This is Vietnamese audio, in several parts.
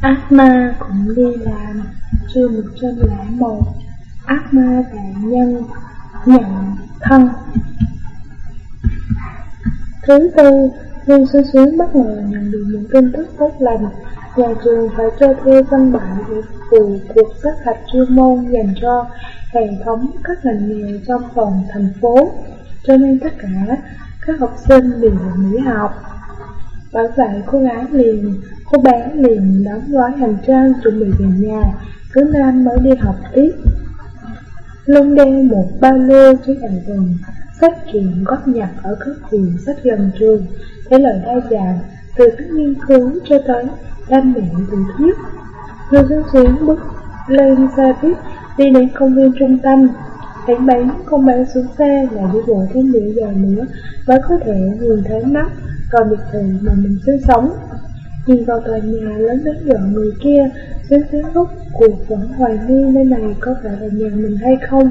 Ác ma cũng đi làm, chương 101 Ác ma đại nhân nhận thân. Thứ tư, Lưu Xuân Xuyến bất ngờ nhận được những tin tức tốt lành. Nhà trường phải cho thuê văn bản để cuộc sát hạch chuyên môn dành cho hệ thống các ngành nghề trong toàn thành phố. Cho nên tất cả các học sinh đều nghỉ học. Bởi vậy cô gái liền, cô bé liền đóng gói hành trang chuẩn bị về nhà. Cứ Nam mới đi học tiếp. Luôn đeo một ba lô trên đầu vườn Sách truyện góp nhặt ở các viện sách gần trường. Thể lời đa dạng, Từ các nghiên cứu cho tới đam mẹ tiểu thuyết. Lưu giáo Xuyến bước lên xe buýt, đi đến công viên trung tâm. Đánh bánh không bán xuống xe là đi bộ thêm nửa giờ nữa, mới có thể nhìn thấy mắt còn biệt thự mà mình sinh sống. Nhìn vào tòa nhà lớn đến dọn người kia, xuyên tiếng lúc cuộc vẫn hoài nghi nơi này có phải là nhà mình hay không.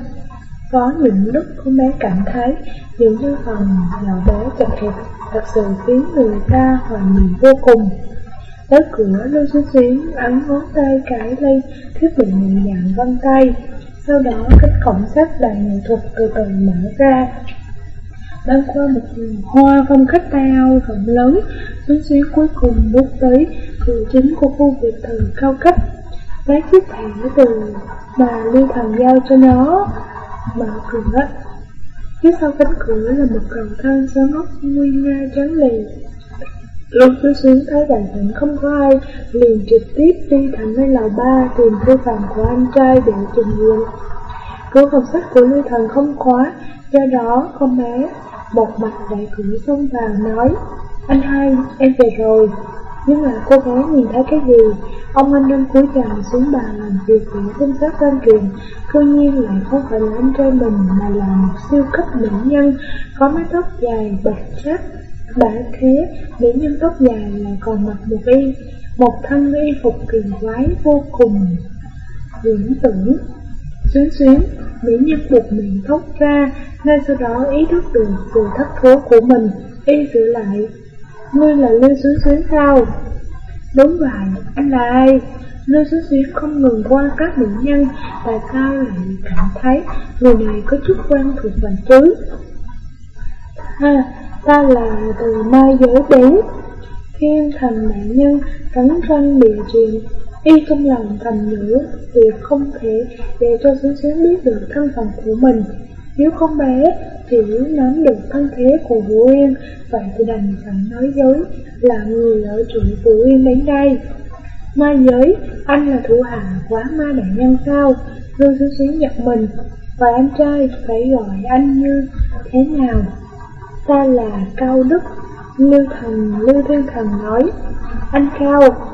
Có những lúc cô bé cảm thấy những như phòng nhỏ bé chật hẹp thật sự khiến người ta hoài nghi vô cùng. Tới cửa Lưu Xuyên Xuyến ấn ngón tay cái lên thiết bị nhận dạng vân tay. Sau đó cánh cổng sắt đầy nghệ thuật từ từ mở ra Băng qua một vườn hoa phong cách bao rộng lớn. Xuyến xuyến cuối cùng bước tới cửa chính của khu biệt thự cao cấp. Lấy chiếc thẻ từ mà Lưu Thần giao cho nó Mở cửa. Phía sau cánh cửa là một cầu thang sơn ốc nguy nga trắng lì Lúc tôi xuyến thấy bản thân không có ai, liền trực tiếp đi thẳng lên lầu ba tìm thư phòng của anh trai để trình diện. Cửa phòng sách của Lưu Thần không khóa, do đó con bé một mặt đại cửa xông vào nói, anh hai, em về rồi. Nhưng mà cô gái nhìn thấy cái gì? Ông anh đang cúi chào xuống bàn làm việc để tinh sát lan truyền, cư nhiên lại không phải là anh trai mình mà là một siêu cấp nữ nhân, có mái tóc dài, bạch chắc, đã thế, mỹ nhân tóc dài lại còn mặc một y, một thân y phục kỳ quái vô cùng viễn tưởng. Xuyến xuyến, mỹ nhân buộc miệng thốt ra, ngay sau đó ý thức được sự thất thố của mình, y sửa lại. Ngươi là Lưu Xuyến xuyến sao? Đúng vậy, anh là ai? Lưu Xuyến xuyến không ngừng qua các nữ nhân, tại sao lại cảm thấy người này có chút quen thuộc và chứ? Ha, ta là từ mai giới đến Thiên thành nạn nhân cắn răng địa truyền Y trong lòng thầm nhủ Việc không thể để cho xíu xíu biết được thân phận của mình. Nếu con bé chỉ nắm được thân thế của Vũ Yên. Vậy thì đành phải nói dối là người ở trụ Vũ Yên đến đây. Ma giới, anh là thủ hạ quá ma đại nhân sao? Dương xíu xíu giật mình. Và anh trai phải gọi anh như thế nào? Ta là Cao Đức. Lưu Thần, Lưu Thiên Thần nói. Anh Cao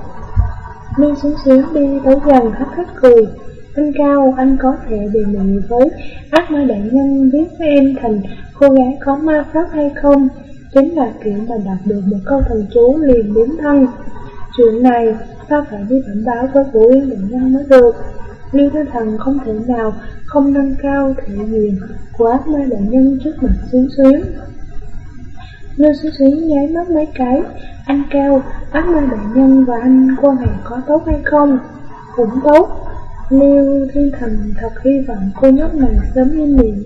Lưu xuống xuống đi tới gần hắc hắc cười Anh Cao, anh có thể đề nghị với ác ma đại nhân biết với em thành cô gái có ma pháp hay không? Chính là kiểu mà đạt được một câu thần chú liền biến thân. Chuyện này sao phải đi cảnh báo với Vũ Yên đại nhân mới được? Lưu Thiên Thần không thể nào không nâng cao thể diện của ác ma đại nhân trước mặt xuyến xuyến Lưu Xuyến Xuyến nháy mắt mấy cái anh Cao, ác ma đại nhân và anh quan hệ có tốt hay không? Cũng tốt. Lưu Thiên Thần thật hy vọng cô nhóc này sớm yên miệng.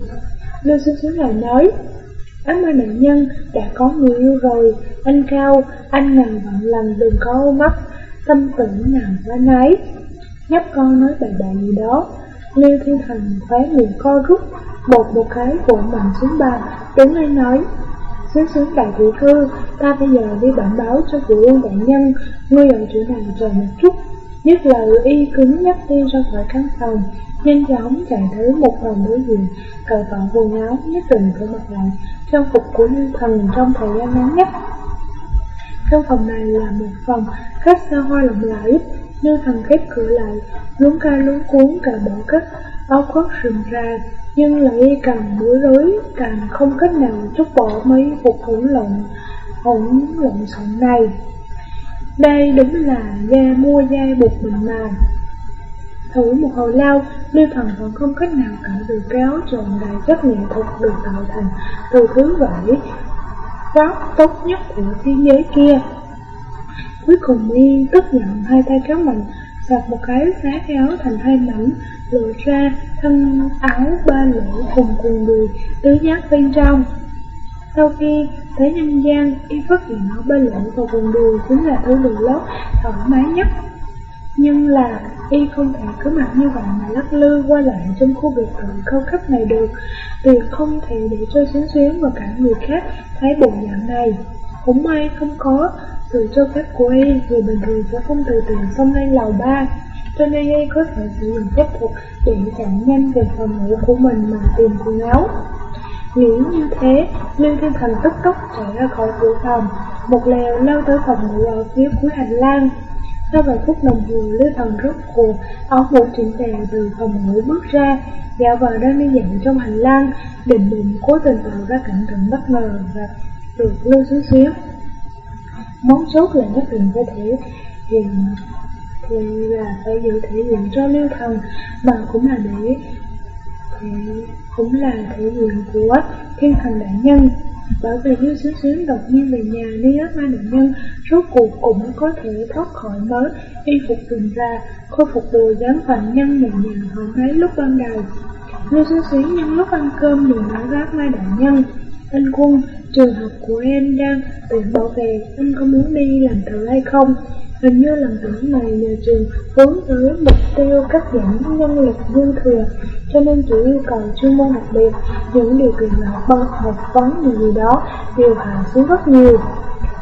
Lưu xuân Xuyến lại nói Ác ma đại nhân đã có người yêu rồi. Anh Cao, anh ngàn vạn lần đừng có mắt Tâm tưởng nào ra nấy. Nhóc con nói bậy bạ gì đó. Lưu Thiên Thần khóe miệng co rút Bột một cái vỗ mạnh xuống bàn. Đứng lên nói Xuyến xuyến đại tiểu thư, ta bây giờ đi bản báo cho phụ quân đại nhân, ngươi ở chuyện này chờ một chút. Nhất là y cứng nhắc đi ra khỏi căn phòng, nhanh chóng chạy tới một phòng đối diện, cởi bỏ quần áo nhất định phải mặc lại, trang phục của nhân thần trong thời gian ngắn nhất. Căn phòng này là một phòng khách xa hoa lộng lẫy, như thần khép cửa lại, luống ca luống cuốn cả bỏ các áo khoác rừng ra, nhưng lại càng bối rối, càng không cách nào chút bỏ mấy cuộc hỗn lộn, hỗn lộn xộn này. Đây đúng là da mua da buộc mình mà. Thử một hồi lao, Lưu Thần vẫn không cách nào cởi được kéo tròn đại chất nghệ thuật được tạo thành từ thứ vải pháp tốt nhất của thế giới kia. Cuối cùng y tức giận hai tay kéo mạnh, sạc một cái phá cái áo thành hai mảnh, lộ ra thân áo ba lỗ cùng quần đùi tứ giác bên trong. Sau khi thấy nhân gian, y phát hiện áo ba lỗ và quần đùi chính là thứ đồ lót thoải mái nhất. Nhưng là y không thể cứ mặc như vậy mà lắc lư qua lại trong khu biệt thự cao cấp này được. Tuyệt không thể để cho xuyến xuyến và cả người khác thấy bộ dạng này. Cũng may không có sự cho phép của y, người bình thường sẽ không từ từ xông lên lầu ba. Cho nên ngay có thể sử dụng phép thuật để chạy nhanh về phòng ngủ của mình mà tìm quần áo. Nghĩ như thế, Lương Thiên Thành tức tốc chạy ra khỏi cửa phòng, một lèo lao tới phòng ngủ ở phía cuối hành lang. Sau vài phút đồng hồ, Lương Thần rốt cuộc, áo mũ chỉnh tề từ phòng ngủ bước ra, dạo vào đang đi dạo trong hành lang, định định cố tình tạo ra cảnh tượng bất ngờ và được lưu xuống xíu. Món sốt là nhất định có thể hiện thì là phải giữ thể hiện cho Lưu Thần, mà cũng là để thì cũng là thể hiện của thiên thần đại nhân. Bởi vì nếu xíu xíu đột nhiên về nhà đi ớt ma đại nhân, rốt cuộc cũng có thể thoát khỏi mới y phục tìm ra, khôi phục đồ dáng phạm nhân nhẹ nhàng họ thấy lúc ban đầu. Lưu xíu xíu nhân lúc ăn cơm liền nói với ma đại nhân, anh quân, trường học của em đang tuyển bảo vệ, anh có muốn đi làm thử hay không? Hình như lần tuyển này nhà trường hướng tới mục tiêu cắt giảm nhân lực dư thừa, cho nên chỉ yêu cầu chuyên môn đặc biệt, những điều kiện là học học vấn gì gì đó đều hạ xuống rất nhiều.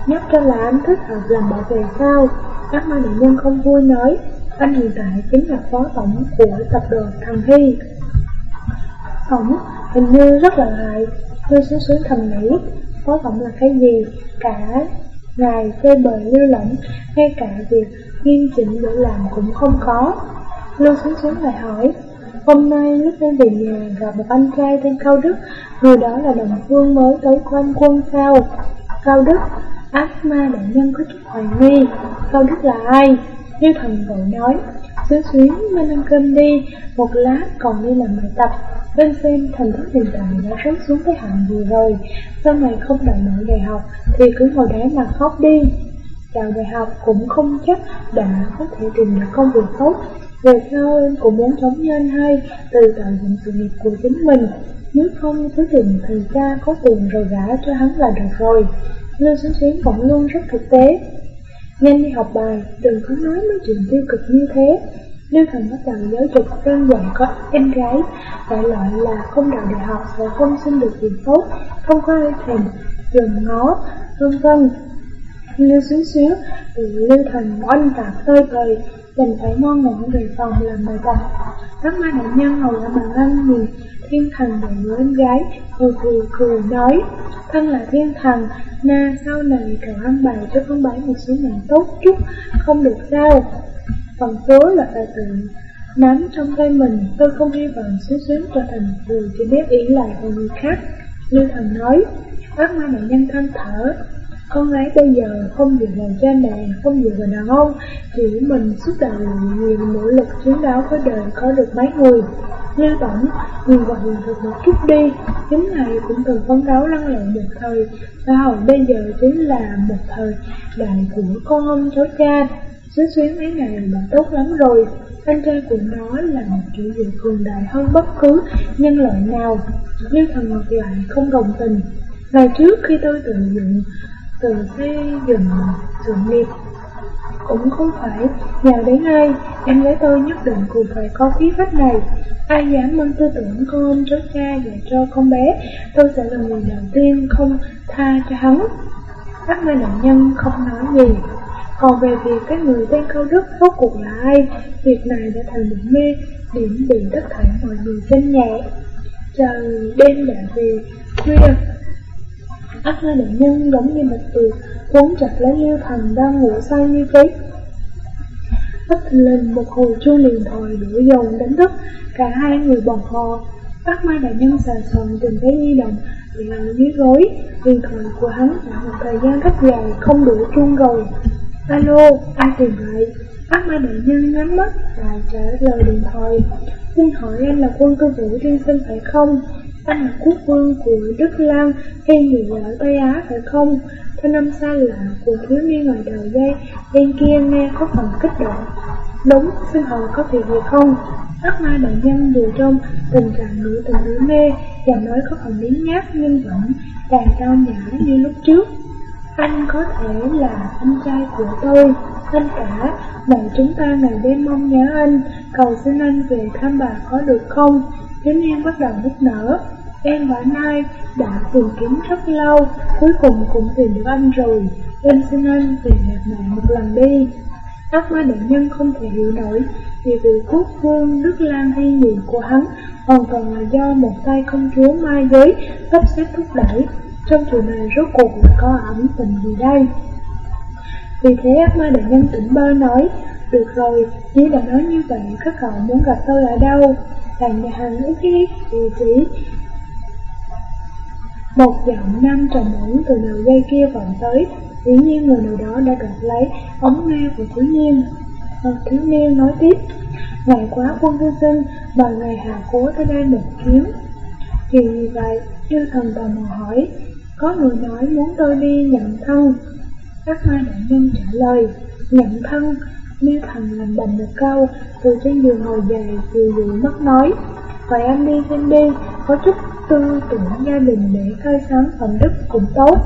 nhất cho là anh thích hợp làm bảo vệ sao? các ma đại nhân không vui nói, anh hiện tại chính là phó tổng của tập đoàn thằng Hy. Tổng hình như rất là hại, tôi xuống xuống thầm nghĩ, phó tổng là cái gì? Cả ngài chơi bời lưu lỏng, ngay cả việc nghiêm chỉnh để làm cũng không có. Lưu xuống xuống lại hỏi, hôm nay lúc em về nhà gặp một anh trai tên Cao Đức, người đó là đồng phương mới tới quan quân sao? Cao Đức, ác ma đại nhân có chút hoài nghi, Cao Đức là ai? Như thần vội nói, xuyến xuyến lên ăn cơm đi, một lát còn đi làm bài tập. Bên xem thành thức hiện tại đã rớt xuống cái hạng vừa rồi, sau này không đợi nổi đại học thì cứ ngồi đấy mà khóc đi. Chào đại học cũng không chắc đã có thể tìm được công việc tốt. Về sau em cũng muốn giống nhanh hay từ tạo dựng sự nghiệp của chính mình. Nếu không cứ tìm thầy cha có tiền rồi gả cho hắn là được rồi. Lưu Xuyến Xuyến cũng luôn rất thực tế. Nhanh đi học bài, đừng có nói mấy chuyện tiêu cực như thế. Lưu Thần bắt đầu giáo dục đơn giản có em gái, đại loại là không đậu đại học và không xin được việc tốt, không có ai thèm, dùm ngó, vân vân. Lưu xíu xíu, từ Lưu Thần oanh tạc tơi bời, đành phải ngon ngoãn về phòng làm bài tập. Các ma đại nhân ngồi ở bàn ăn nhìn thiên thần và người em gái, cười cười cười nói, thân là thiên thần, na sau này cậu ăn bài cho con bái một số mạng tốt chút, không được sao. Phần số là tài tự nắm trong tay mình, tôi không hy vọng xíu xuyến trở thành người chỉ biết ý lại của người khác. Lưu thần nói, bác ma đại nhân than thở, con gái bây giờ không dựa vào cha mẹ, không dựa vào đàn ông, chỉ mình suốt đời nhiều nỗ lực chiến đấu với đời có được mấy người. Lưu Tổng, nhìn vào hiện thực một chút đi, chính này cũng từng phấn đấu lăn lộn một thời, xã hội bây giờ chính là một thời đại của con ông cháu cha. Xuyến xuyến mấy ngày đã tốt lắm rồi, anh trai của nó là một chủ dự cường đại hơn bất cứ nhân loại nào. Lưu thần ngược lại không đồng tình. Ngày trước khi tôi tự dựng, từ khi dựng thượng nghiệp, cũng không phải nhờ đến ai, em gái tôi nhất định cũng phải có khí phách này. Ai dám mang tư tưởng con trước cháu cha dạy cho con bé, tôi sẽ là người đầu tiên không tha cho hắn. Các người nạn nhân không nói gì, còn về việc cái người tên Cao Đức rốt cuộc là ai, việc này đã thành một mê điểm bị tất cả mọi người xem nhẹ. Trời đêm đã về khuya, ác ma bệnh nhân giống như một từ cuốn chặt lấy Liêu Thần đang ngủ say như thế. Bất lên một hồi chuông điện thoại đổ dồn đánh thức, cả hai người bồng hò. Ác ma đại nhân xà sần tìm thấy di động bị nằm dưới gối, điện thoại của hắn đã một thời gian rất dài không đủ chuông rồi. Alo, ai tìm vậy? Ác ma đại nhân nhắm mắt và trả lời điện thoại. Xin hỏi anh là quân tư vũ tiên sinh phải không? Anh là quốc vương của Đức Lan hay người ở Tây Á phải không? Thanh âm xa lạ của thiếu niên ngoài đầu dây bên kia nghe có phần kích động. Đúng, xin hỏi có việc gì không? Ác ma đại nhân dù trong tình trạng nửa tình nửa mê, giọng nói có phần biến nhát nhưng vẫn càng cao nhã như lúc trước. Anh có thể là anh trai của tôi, anh cả, mẹ chúng ta ngày đêm mong nhớ anh, cầu xin anh về thăm bà có được không? Thiếu niên bắt đầu nức nở. Em và Mai đã tìm kiếm rất lâu, cuối cùng cũng tìm được anh rồi. Em xin anh về gặp mẹ một lần đi. Các ma đại nhân không thể hiểu nổi, vì vị quốc vương Đức Lan hay gì của hắn hoàn toàn là do một tay công chúa Mai giới sắp xếp thúc đẩy. Trong chuyện này rốt cuộc là có ẩn tình gì đây? Vì thế ác ma đại nhân tỉnh bơ nói, được rồi, chỉ đã nói như vậy, các cậu muốn gặp tôi ở đâu? Là nhà hàng ước ý địa chỉ. Một giọng nam trầm ổn từ đầu dây kia vọng tới, dĩ nhiên người nào đó đã đoạt lấy ống nghe của thiếu niên. Và thiếu niên nói tiếp, ngày quá quân thư sinh, mời ngày hạ cố tới đây một chuyến. Chuyện gì vậy? yêu thần tò mò hỏi, có người nói muốn tôi đi nhận thân. Các ma đại nhân trả lời, nhận thân, Miêu thần làm đành một câu, từ trên giường ngồi dậy, từ dụi mất nói, vậy anh đi xem đi, có chút tư tưởng gia đình để khơi sáng phẩm đức cũng tốt.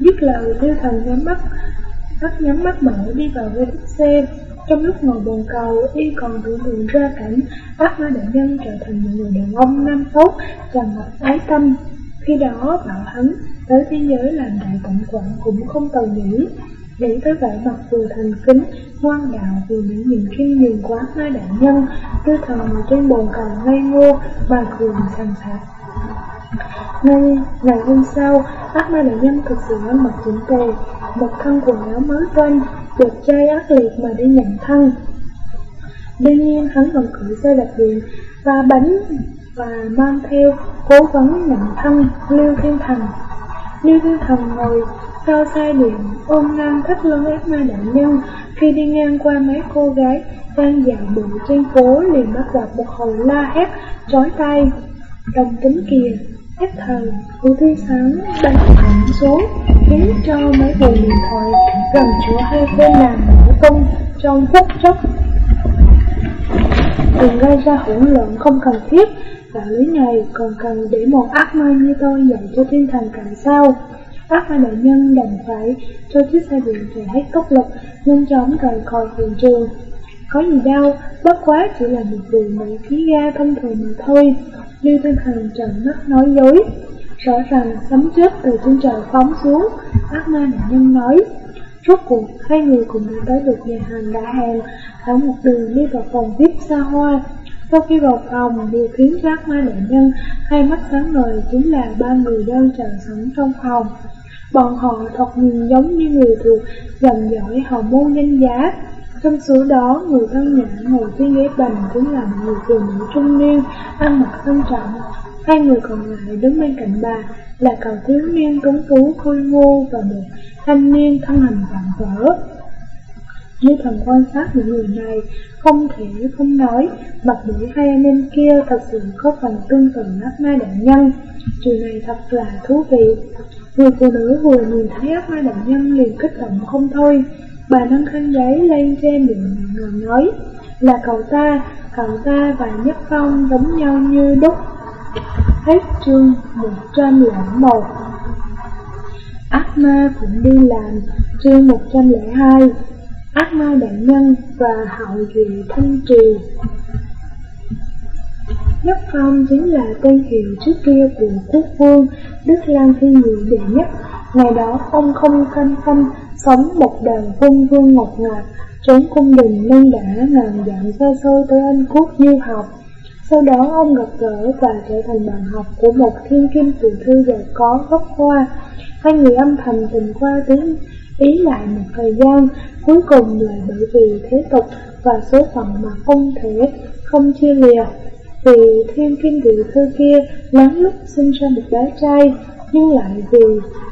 biết lời, Lưu thần nhắm mắt, mắt nhắm mắt mở đi vào ghế xe. Trong lúc ngồi bồn cầu, y còn tưởng tượng ra cảnh ác ma đại nhân trở thành một người đàn ông nam tốt, tràn ngập ái tâm. Khi đó bảo hắn tới thế giới làm đại tổng quản cũng không cần nghĩ Nghĩ tới vẻ mặt vừa thành kính, ngoan đạo vừa những nhìn khiêm nhường quá hai đại nhân, tư thần ngồi trên bồn cầu ngây ngô, mà cười sàng sạc. Ngay ngày hôm sau, ác ma đại nhân thực sự ăn mặc chỉnh tề, một thân quần áo mới toanh, được trai ác liệt mà đi nhận thân. Đương nhiên hắn còn cử xe đạp điện và bánh và mang theo cố vấn nhận thân Lưu Thiên Thành. Lưu Thiên Thành ngồi sau xe điện ôm ngang thắt lưng ác ma đại nhân. Khi đi ngang qua mấy cô gái đang dạo bộ trên phố, liền bắt gặp một hồi la hét, chói tay đồng tính kìa hết thời của thứ sáng đánh thẳng xuống khiến cho mấy bộ điện thoại gần chỗ hai tên làm nổ tung trong phút chốc. Đừng gây ra hỗn loạn không cần thiết. Đạo lý này, còn cần để một ác ma như tôi dạy cho thiên thần cảnh sao? Ác ma đại nhân đành phải cho chiếc xe điện chạy hết tốc lực, nhanh chóng rời khỏi hiện trường. Có gì đâu, bất quá chỉ là một vụ máy khí ga thông thường mà thôi. Lưu Thanh Hằng trợn mắt nói dối. Rõ ràng sấm chớp từ trên trời phóng xuống, ác ma đại nhân nói. Rốt cuộc, hai người cùng đã tới được nhà hàng đã hàng, ở một đường đi vào phòng VIP xa hoa. Sau khi vào phòng, điều khiến ác ma đại nhân hai mắt sáng ngời chính là ba người đang chờ sẵn trong phòng. Bọn họ thật giống như người thuộc dòng dõi hào môn danh giá. Trong số đó, người thân nhã ngồi trên ghế bành cũng là một người phụ nữ trung niên, ăn mặc sang trọng. Hai người còn lại đứng bên cạnh bà là cậu thiếu niên tuấn tú khôi ngô và một thanh niên thân hình vạm vỡ. Như thần quan sát những người này, không thể không nói, mặt mũi hai anh em kia thật sự có phần tương tự nát ma đại nhân. Chuyện này thật là thú vị. Người phụ nữ vừa nhìn thấy ác ma đại nhân liền kích động không thôi. Bà nâng khăn giấy lên che miệng ngồi nói là cậu ta, cậu ta và Nhất Phong giống nhau như đúc. Hết chương 101 Ác ma cũng đi làm chương 102 Ác ma đại nhân và hậu duệ thanh triều Nhất Phong chính là tên hiệu trước kia của quốc vương Đức Lan Thiên Nhị đệ nhất. Ngày đó ông không canh canh sống một đời quân vương ngọt ngạt, trốn cung đình nên đã ngàn dặn xa xôi tới Anh Quốc du học. Sau đó ông gặp gỡ và trở thành bạn học của một thiên kim tiểu thư giàu có gốc hoa. Hai người âm thầm tình qua tiếng ý lại một thời gian, cuối cùng là bởi vì thế tục và số phận mà không thể không chia lìa. Vì thiên kim vị thư kia lắm lúc sinh ra một bé trai, nhưng lại vì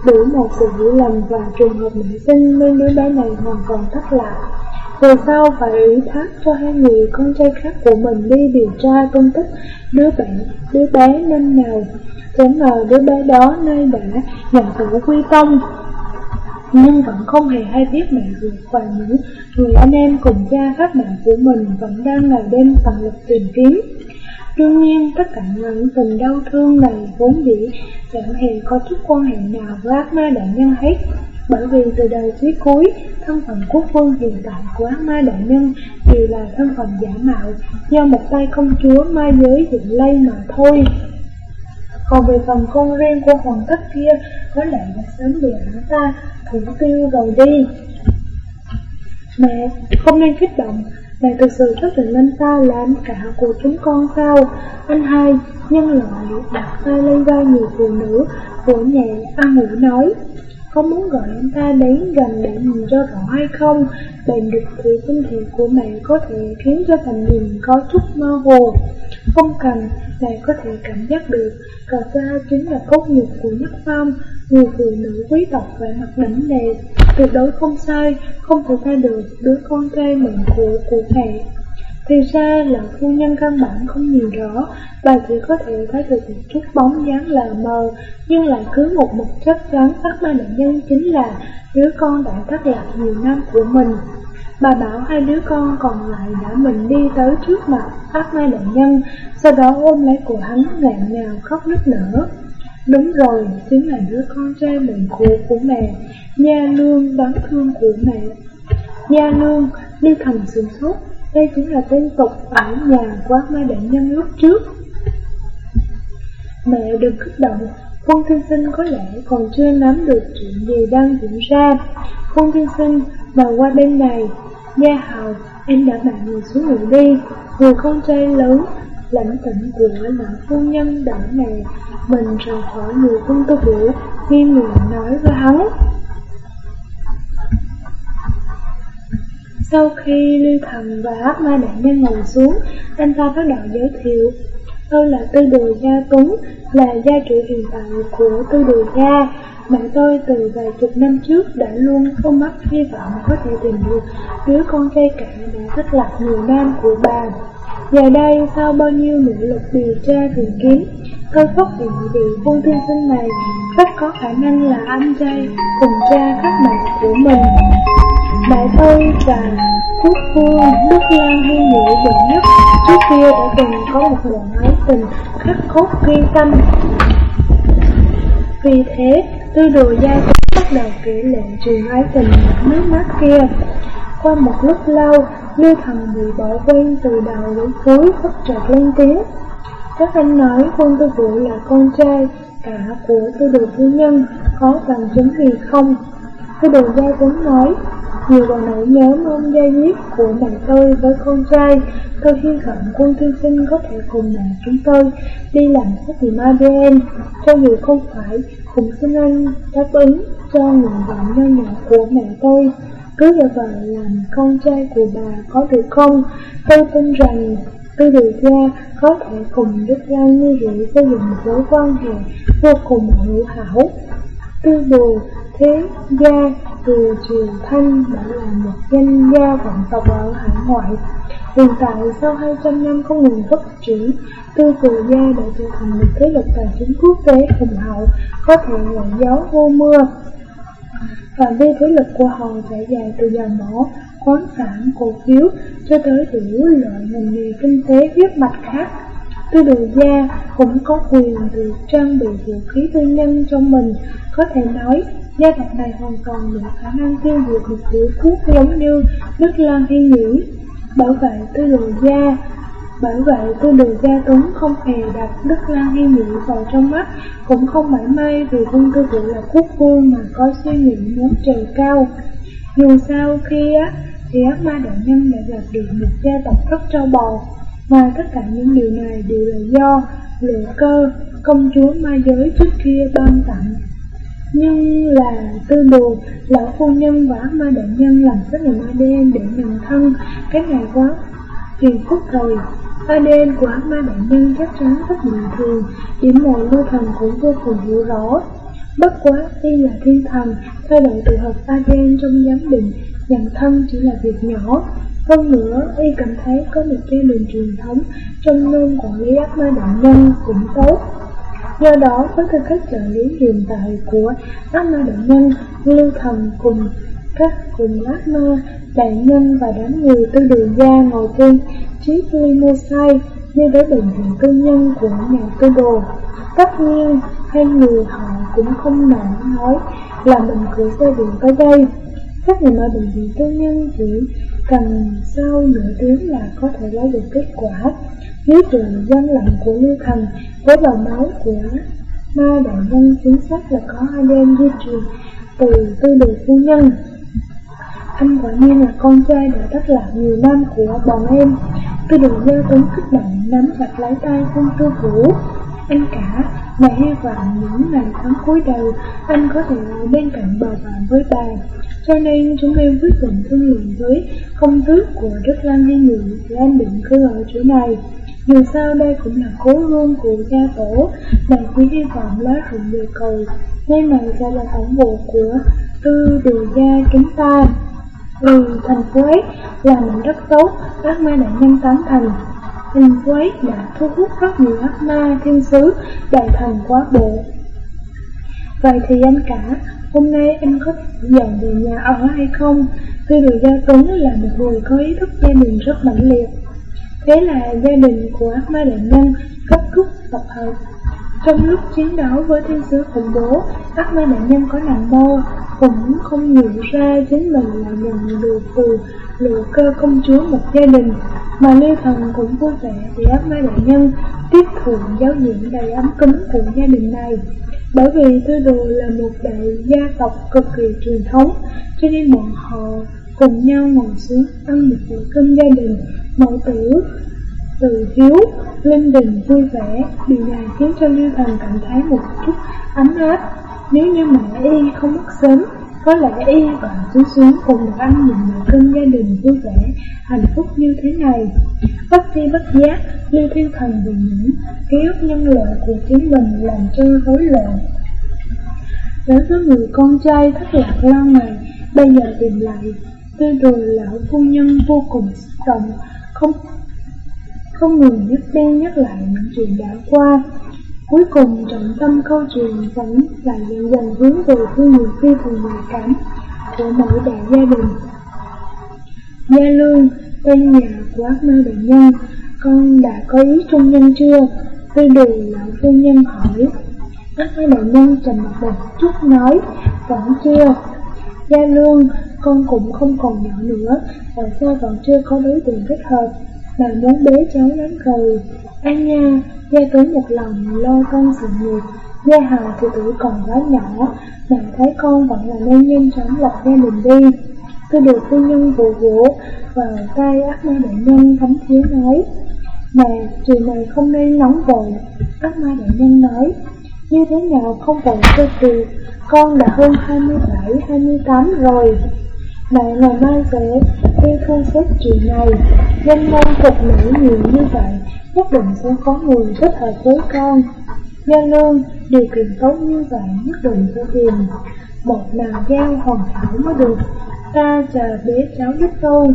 đủ một sự hiểu lầm và trường hợp nảy sinh nên đứa bé này hoàn toàn thất lạc. Về sau phải ủy thác cho hai người con trai khác của mình đi điều tra tung tích đứa bạn đứa bé năm nào. Thế ngờ đứa bé đó nay đã nhận thủ quy tông nhưng vẫn không hề hay biết mẹ ruột và những người anh em cùng cha khác mẹ của mình vẫn đang ngày đêm tận lực tìm kiếm. Đương nhiên, tất cả những tình đau thương này vốn dĩ chẳng hề có chút quan hệ nào với ác ma đại nhân hết. Bởi vì từ đời tới cuối, thân phận quốc vương hiện tại của ác ma đại nhân đều là thân phận giả mạo do một tay công chúa ma giới dựng lây mà thôi. Còn về phần con riêng của hoàng thất kia, có lẽ đã sớm bị hắn ta thủ tiêu rồi đi. Mẹ, không nên kích động, mẹ thực sự rất định anh ta làm cả của chúng con sao? Anh hai, nhân loại đặt tay lên vai người phụ nữ của nhẹ ăn ngủ nói. Có muốn gọi anh ta đến gần để nhìn cho rõ hay không? Bệnh địch của tinh thể của mẹ có thể khiến cho tầm nhìn có chút mơ hồ. Không cần, mẹ có thể cảm giác được, cà ca chính là cốt nhục của Nhất Phong, người phụ nữ quý tộc vẻ mặt đỉnh đẹp, tuyệt đối không sai, không thể tha được đứa con trai mình của cụ thể. Thì ra là phu nhân căn bản không nhìn rõ, bà chỉ có thể thấy được một chút bóng dáng lờ mờ, nhưng lại cứ một mực chắc chắn phát ma nạn nhân chính là đứa con đã thất lạc nhiều năm của mình. Bà bảo hai đứa con còn lại đã mình đi tới trước mặt ác ma nạn nhân, sau đó ôm lấy của hắn ngạn ngào khóc nức nở. Đúng rồi, chính là đứa con trai mình khổ của mẹ, Nha Lương đáng thương của mẹ. Nha Lương, đi thầm sửng sốt, đây chính là tên tục ở nhà quá ma đại nhân lúc trước. Mẹ đừng kích động, Quân Thiên Sinh có lẽ còn chưa nắm được chuyện gì đang diễn ra. Quân Thiên Sinh vào qua bên này, Gia Hào, em đã bạn người xuống ngủ đi, người con trai lớn, lãnh tĩnh của lão phu nhân đỡ mẹ, mình rời khỏi người quân tư vũ, nghiêm nghị nói với hắn. Sau khi Lưu Thần và Ác Ma Đại Nhân ngồi xuống, anh ta bắt đầu giới thiệu. Tôi là Tư Đồ Gia Tuấn, là gia chủ hiện tại của Tư Đồ Gia. Mẹ tôi từ vài chục năm trước đã luôn không mất hy vọng có thể tìm được đứa con trai cả đã thất lạc nhiều năm của bà. Giờ đây, sau bao nhiêu nỗ lực điều tra tìm kiếm, tôi phát hiện vị quân tiên sinh này rất có khả năng là anh trai cùng cha khác mẹ của mình. Mẹ tôi và quốc vương Đức Lan hay nhũ gần nhất trước kia đã từng có một đoạn ái tình khắc cốt ghi tâm. Vì thế, tư đồ gia bắt đầu kể lệ truyền ái tình nước mắt kia. Qua một lúc lâu, Lưu Thần bị bỏ quên từ đầu đến cuối bất chợt lên tiếng. Các anh nói quân tư vũ là con trai cả của tư đồ phu nhân, có bằng chứng gì không? Tư đồ gia vốn nói, nhiều bà nội nhớ mong gia nhiếp của mẹ tôi với con trai, tôi hy vọng quân thư sinh có thể cùng mẹ chúng tôi đi làm xét nghiệm ADN, cho dù không phải, cũng xin anh đáp ứng cho nguyện vọng nho nhỏ của mẹ tôi. Cứ như vậy làm con trai của bà có được không? Tôi tin rằng Tư Đồ Gia có thể cùng Đức Lan như vậy xây dựng một mối quan hệ vô cùng hữu hảo. Tư Đồ Thế Gia từ Triều Thanh đã là một danh gia vọng tộc ở hải ngoại. Hiện tại sau 200 năm không ngừng phát triển, Tư Đồ Gia đã trở thành một thế lực tài chính quốc tế hùng hậu, có thể ngoại gió vô mưa. Phạm vi thế lực của họ trải dài từ dầu mỏ, khoáng sản, cổ phiếu cho tới đủ loại ngành nghề kinh tế huyết mạch khác. Tư đồ gia cũng có quyền được trang bị vũ khí tư nhân cho mình, có thể nói gia tộc này hoàn toàn đủ khả năng tiêu diệt một tiểu quốc giống như nước Lan hay Nhĩ. Bởi vậy tư đồ gia bởi vậy tư đồ gia tuấn không hề đặt Đức Lan hay Nhĩ vào trong mắt, cũng không mãi may vì quân tư vụ là quốc vương mà có suy nghĩ muốn trời cao. Dù sao khi á, ác ma đại nhân đã gặp được một gia tộc rất trâu bò, mà tất cả những điều này đều là do lựa cơ, công chúa ma giới trước kia ban tặng. Nhưng là tư đồ, lão phu nhân và ác ma đại nhân làm rất là ma ADN để nhận thân, cái này quá phiền phức rồi. ADN của ác ma đại nhân chắc chắn rất bình thường, điểm màu lưu thần cũng vô cùng hiểu rõ. Bất quá, khi là thiên thần, thay đổi từ hợp ADN trong giám định nhận thân chỉ là việc nhỏ. Hơn nữa, y cảm thấy có một gia đình truyền thống trong nương quản lý ác ma đại nhân cũng tốt. Do đó, với tư cách trợ lý hiện tại của ác ma đại nhân, Lưu Thần cùng các cùng ác ma, đại nhân và đám người tư đường gia ngồi trên chiếc limousine như đối bệnh viện tư nhân của nhà tư đồ. Tất nhiên, hai người họ cũng không nản nói là mình cửa xe điện tới đây. Các nhà ở bệnh viện tư nhân chỉ cần sau nửa tiếng là có thể lấy được kết quả. Dưới trường dân lặng của Lưu Thành với dòng máu của ma đại nhân chính xác là có ADN di truyền từ tư đồ phu nhân. Anh quả nhiên là con trai đã thất lạc nhiều năm của bọn em. Tư đồ gia tuấn kích động nắm chặt lấy tay quân tư vũ. Anh cả, mẹ hy vọng những ngày tháng cuối đầu anh có thể ở bên cạnh bà bạn với bà. Cho nên chúng em quyết định thương lượng với công tước của Đức Lan Liên Ngự để định cư ở chỗ này. Dù sao đây cũng là cố hương của gia tổ, mà quý hy vọng lá rụng được cầu, nơi này sẽ là tổng bộ của tư đồ gia chúng ta. Ừ, thành phố ấy là mảnh đất tốt, ác ma đại nhân tán thành. Thành phố ấy đã thu hút rất nhiều ác ma, thiên sứ, đại thần quá bộ. Vậy thì anh cả, hôm nay anh có dọn về nhà ở hay không? khi người gia Tuấn là một người có ý thức gia đình rất mạnh liệt. Thế là gia đình của ác ma đại nhân cấp rút tập hợp. Trong lúc chiến đấu với thiên sứ khủng bố, ác ma đại nhân có nằm mơ, cũng không nhận ra chính mình là nhận được từ lựa cơ công chúa một gia đình, mà Lưu Thần cũng vui vẻ vì ác ma đại nhân tiếp thụ giáo diện đầy ấm cúng của gia đình này. Bởi vì thư Đồ là một đại gia tộc cực kỳ truyền thống, cho nên bọn họ cùng nhau ngồi xuống ăn một bữa cơm gia đình, mẫu tử, từ hiếu, linh đình vui vẻ, điều này khiến cho Lưu Thần cảm thấy một chút ấm áp. Nếu như mẹ y không mất sớm, có lẽ y và chú xuống cùng được ăn một bữa cơm gia đình vui vẻ, hạnh phúc như thế này. Bất tri bất giác, Lưu Thiên Thần vì những ký ức nhân loại của chính mình làm cho rối loạn. Đối với người con trai thất lạc lâu ngày, bây giờ tìm lại, tuy rồi lão phu nhân vô cùng xúc động, không không ngừng nhắc đi nhắc lại những chuyện đã qua. Cuối cùng trọng tâm câu chuyện vẫn là dần dần hướng về phương người phi thường nhạy cảm của mỗi đại gia đình. Gia Lương, tên nhà quát ma đại nhân, con đã có ý trung nhân chưa? Tư đồ lão phu nhân hỏi. Ác ma đại nhân trầm mặt một chút nói, vẫn chưa. Gia Lương, con cũng không còn nhỏ nữa, tại sao còn chưa có đối tượng thích hợp? Bà muốn bế cháu lắm rồi. An nha, Gia Tuấn một lòng lo con sự nghiệp. Gia Hà thì tuổi còn quá nhỏ, mà thấy con vẫn là nên nhanh chóng lập gia đình đi. Tôi được phu nhân vụ vỗ vào tay ác ma đại nhân thấm thiếu nói. này chuyện này không nên nóng vội. Ác ma đại nhân nói, như thế nào không vội cho từ con đã hơn 27, 28 rồi. Mẹ ngày mai sẽ đi thu xếp chuyện này, danh môn phục nữ nhiều như vậy, nhất định sẽ có người thích hợp với con. Gia lương, điều kiện tốt như vậy nhất định phải tìm một nàng giao hoàn hảo mới được. Ta chờ bé cháu giúp tôi.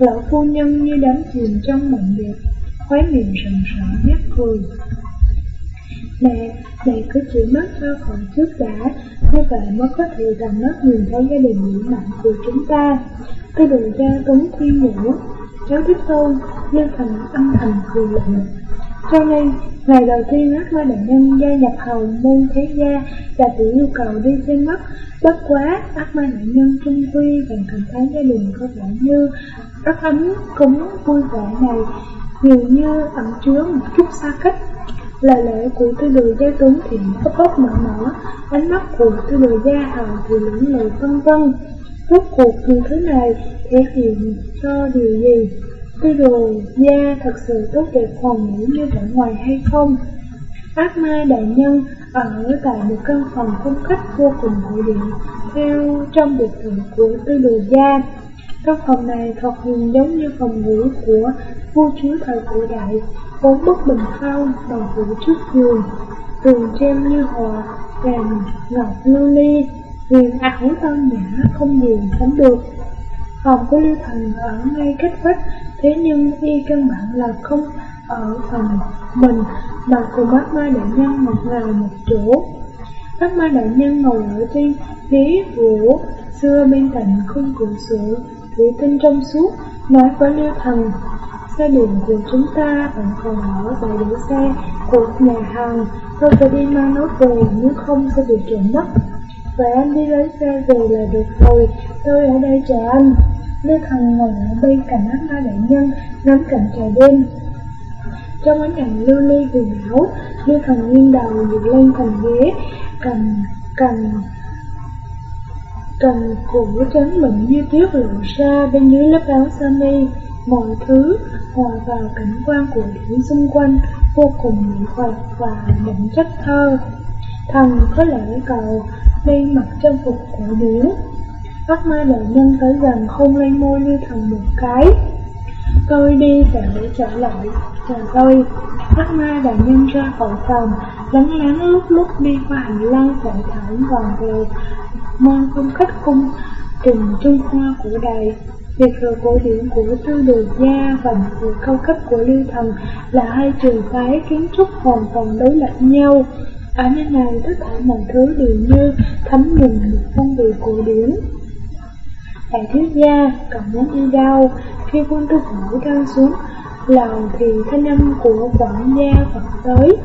Lão phu nhân như đám chìm trong mộng đẹp, khóe miệng rần rỡ nhếch cười. Mẹ, mẹ cứ chịu mất cho khỏi trước đã, như vậy mới có thể gần mắt nhìn thấy gia đình mỹ mạnh của chúng ta. cái đồ gia tuấn khuyên nhủ, cháu thích tôn, nhưng thành âm thầm cười lạnh. Cho nên, ngày đầu tiên ác ma đại nhân gia nhập hầu môn thế gia và bị yêu cầu đi xem mắt. Bất quá, ác ma đại nhân trung quy và cảm thấy gia đình có vẻ như rất ấm cúng vui vẻ này, dường như ẩn chứa một chút xa cách. Lời lẽ của tư đồ gia tuấn thì ấp ấp mở mở, ánh mắt của tư đồ gia hầu thì lưỡng lự vân vân. Rốt cuộc những thứ này thể hiện cho điều gì? Tư đồ gia thật sự tốt đẹp hoàn mỹ như vẻ ngoài hay không? Ác ma đại nhân ở tại một căn phòng phong cách vô cùng cổ điện. theo trong biệt thự của tư đồ gia. Căn phòng này thật nhìn giống như phòng ngủ của vua chúa thời cổ đại, bốn bức bình phong bằng gỗ trước giường, tường trên như hòa, đèn ngọc lưu ly, huyền ảo tao nhã không gì sánh được. Phòng của Lưu Thần ở ngay cách vách, thế nhưng y căn bản là không ở phòng mình mà cùng bác ma đại nhân một ngày một chỗ. Bác ma đại nhân ngồi ở trên ghế gỗ xưa bên cạnh khung cửa sổ, thủy tinh trong suốt, nói với Lưu Thần. Xe điện của chúng ta vẫn còn ở bãi để xe của nhà hàng, tôi phải đi mang nó về nếu không sẽ bị trộm mất. Vậy anh đi lấy xe về là được rồi, tôi ở đây chờ anh lưu Thần ngồi ở bên cạnh mắt ba đại nhân, ngắm cảnh trời đêm. Trong ánh đèn lưu ly vì ảo, lưu Thần nghiêng đầu dựa lên thành ghế, cầm cầm cầm củ trắng mịn như tuyết lộ ra bên dưới lớp áo sơ mi. Mọi thứ hòa vào cảnh quan của điểm xung quanh vô cùng mỹ hoạt và đậm chất thơ. Thần có lẽ cầu lên mặc trang phục của điếu. Ác ma đầu nhân tới gần hôn lên môi như thần một cái. Tôi đi để trở lại, chờ tôi. Ác ma đầu nhân ra khỏi phòng, lắng lắng lúc lúc đi qua hành lang chạy thẳng vòng về, mang phong cách cung trình trung hoa của đài. Việc rồi cổ điển của tư đồ gia và việc cao cấp của lưu thần là hai trường phái kiến trúc hoàn toàn đối lập nhau. Ở nơi này tất cả mọi thứ đều như thấm nhuần một phong vị cổ điển. Đại thiếu gia còn muốn đi đâu? Khi quân tư vũ đang xuống lầu thì thanh âm của quản gia vọng tới.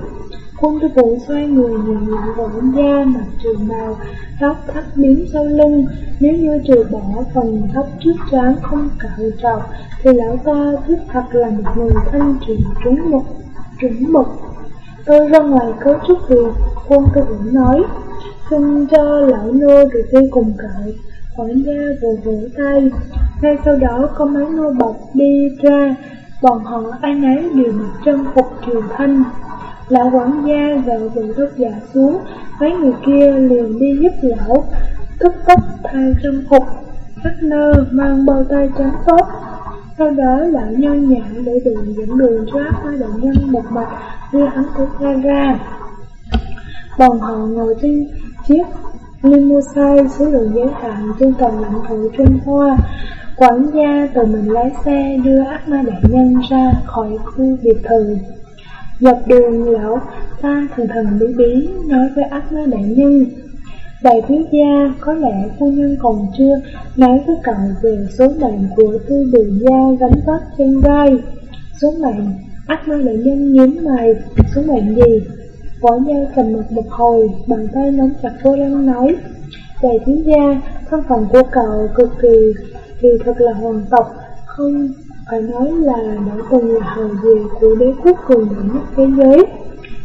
Quân tư vũ xoay người nhìn lại quản gia mặc trường bào, tóc thắt miếng sau lưng. Nếu như trừ bỏ phần tóc trước trán không cạo trọc, thì lão ta thiết thật là một người thanh truyền trúng mực Trúng mực Tôi ra ngoài có chút việc, quân tư vũ nói. Xin cho lão nô được đi cùng cậu. Quản gia vừa vỗ tay, ngay sau đó có mấy nô bộc đi ra, bọn họ ai nấy đều mặc trang phục triều thanh. Lão quản gia vợ bị tóc giả xuống, mấy người kia liền đi giúp lão, tức tốc thay trang phục, các nơ mang bao tay trắng tốt. Sau đó lão nho nhã để đường dẫn đường cho hai bệnh nhân một mạch đưa hắn tới ra ra. Bọn họ ngồi trên chiếc limousine số lượng giới hạn trên toàn lãnh thổ Trung Hoa. Quản gia tự mình lái xe đưa ác ma đại nhân ra khỏi khu biệt thự. Dọc đường lão ta thần thần bí bí nói với ác ma đại nhân Đại thiếu gia có lẽ phu nhân còn chưa nói với cậu về số mệnh của tư đường gia gánh vác trên vai Số mệnh, ác ma đại nhân nhíu mày, số mệnh gì? Võ nhân cầm mặt một hồi, bàn tay nắm chặt vô răng nói. Đại thiếu gia, thân phận của cậu cực kỳ thì thật là hoàng tộc. Không phải nói là đã từng là hầu về của đế quốc cường đại nhất thế giới.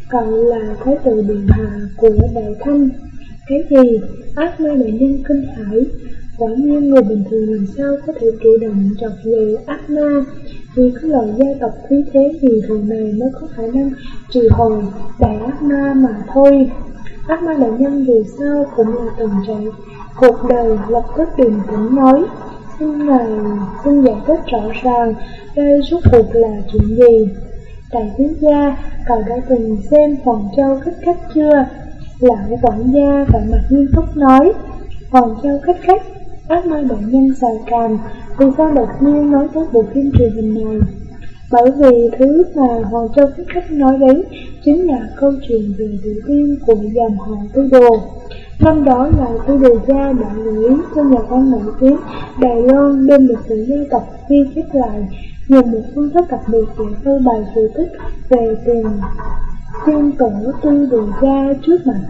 Cậu là thái tử điện hạ của Đại Thanh. Cái gì? Ác ma đại nhân kinh hãi. Quả nhiên người bình thường làm sao có thể chủ động trọc về ác ma? Vì có loại gia tộc khí thế hiền thường này mới có khả năng trừ hồn đại ác ma mà thôi. Ác ma đại nhân dù sao cũng là từng trải Cuộc đời lập tức điềm tĩnh nói. Xin ngài xin giải thích rõ ràng, Đây rốt cuộc là chuyện gì? Đại thiếu gia, Cậu đã từng xem hoàng châu cách cách chưa? Lão quản gia và mặt nghiêm túc nói. Hoàng châu cách cách Ác ma bệnh nhân xài càm Vì sao đột nhiên nói tới bộ phim truyền hình này bởi vì thứ mà Hoàng Châu Phúc Khách nói đến chính là câu chuyện về đầu tiên của dòng họ tư đồ. Năm đó là tư đồ gia đã gửi cho nhà văn nổi tiếng Đài Loan đem lịch sử dân tộc ghi chép lại dùng một phương thức đặc biệt để phơi bày sự tích về tiền tiên tổ tư đồ gia trước mặt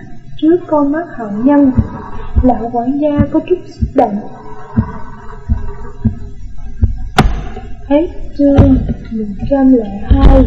trước con mắt hậu nhân. Lão quản gia có chút xúc động Hết chương 102